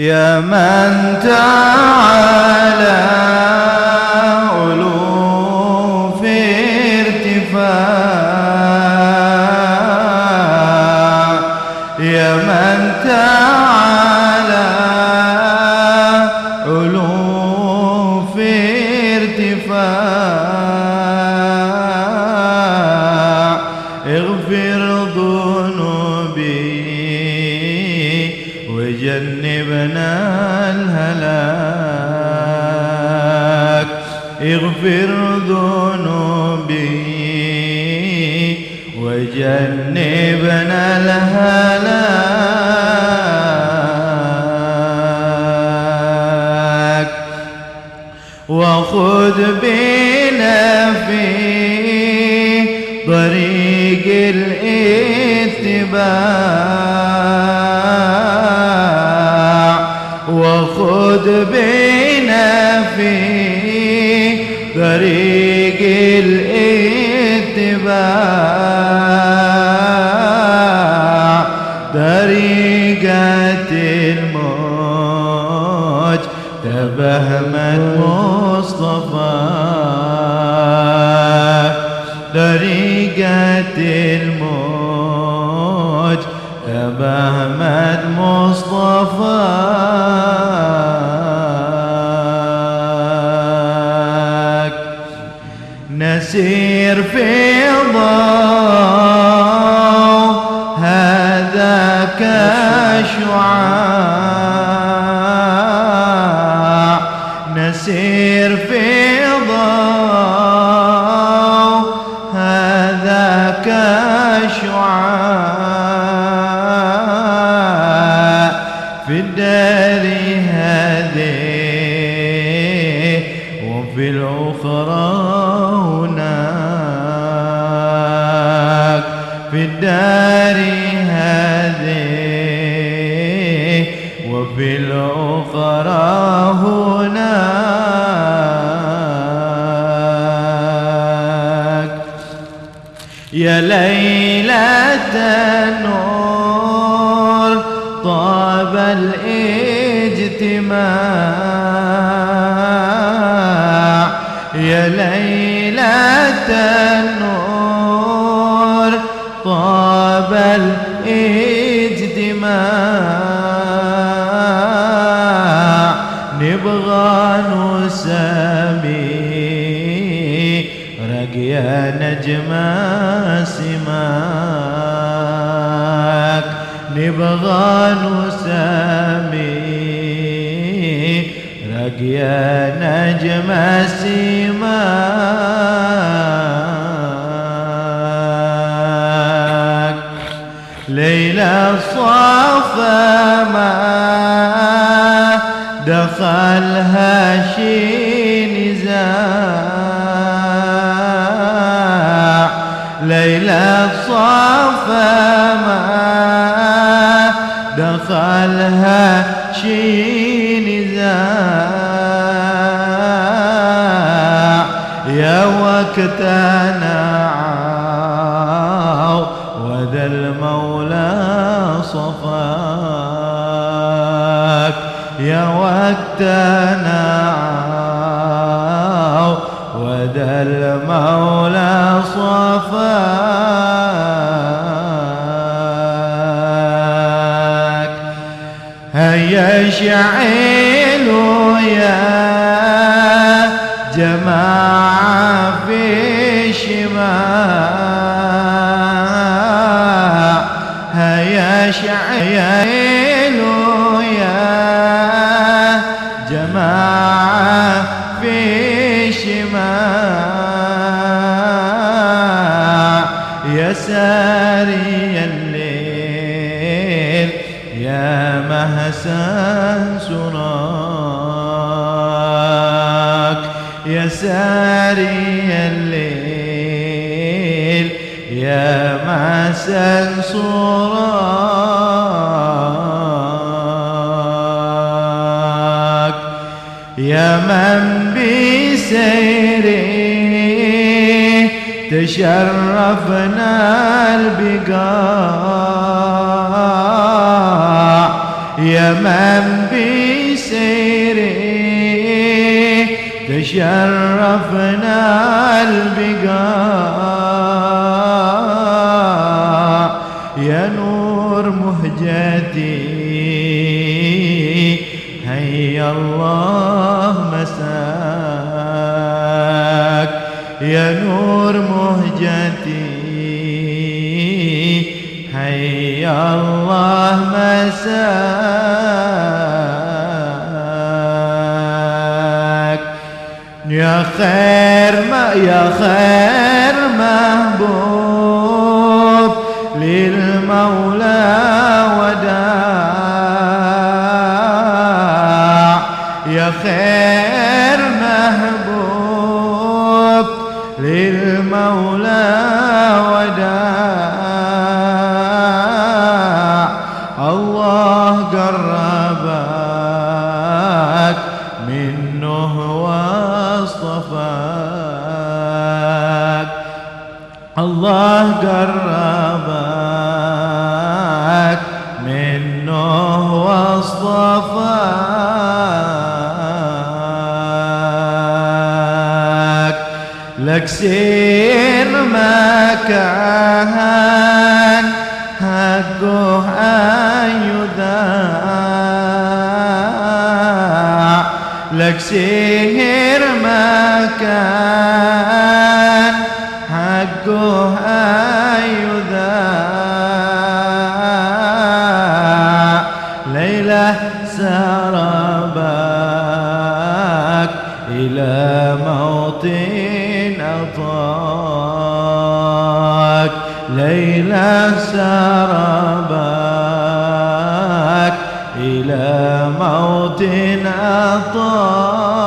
يا من تعالى وجنبنا الهلاك. اغفر ذنوبي وجنبنا الهلاك. وخذ بنا في طريق الاتباع. بنا في طريق الاتباع. طريقة الموج تبهمت مصطفى طريقة الموج نسير في ضوء هذاك شعاع نسير في ضوء هذاك شعاع في الدار هذه وفي الأخرى الدار هذه وفي الأخرى هناك يا ليلة النور طاب الاجتماع. يا ليلة النور الاجتماع نبغى نسامي رقيا نجم سماك. نبغى نسامي رقيا نجم سماك. ليلى صافى ما دخلها شي نزاع ليلى صافى ما دخلها شي نزاع يا وقتنا وذا صفاك. يا وقتنا ساري الليل يا مهسا سراك. يا ساري الليل يا مهسا سراك. يا من بسيره تشرفنا البقاع يا من بسيره تشرفنا البقاء. يا نور مهجتي نور مهجتي هيا الله مساك يا خير ما يا خير محبوب للمولى وداع يا خير الله قربك منه واصطفاك. لك سير مكان حقه أن يذاع. لك سير مكان سربك إلى موت أطاك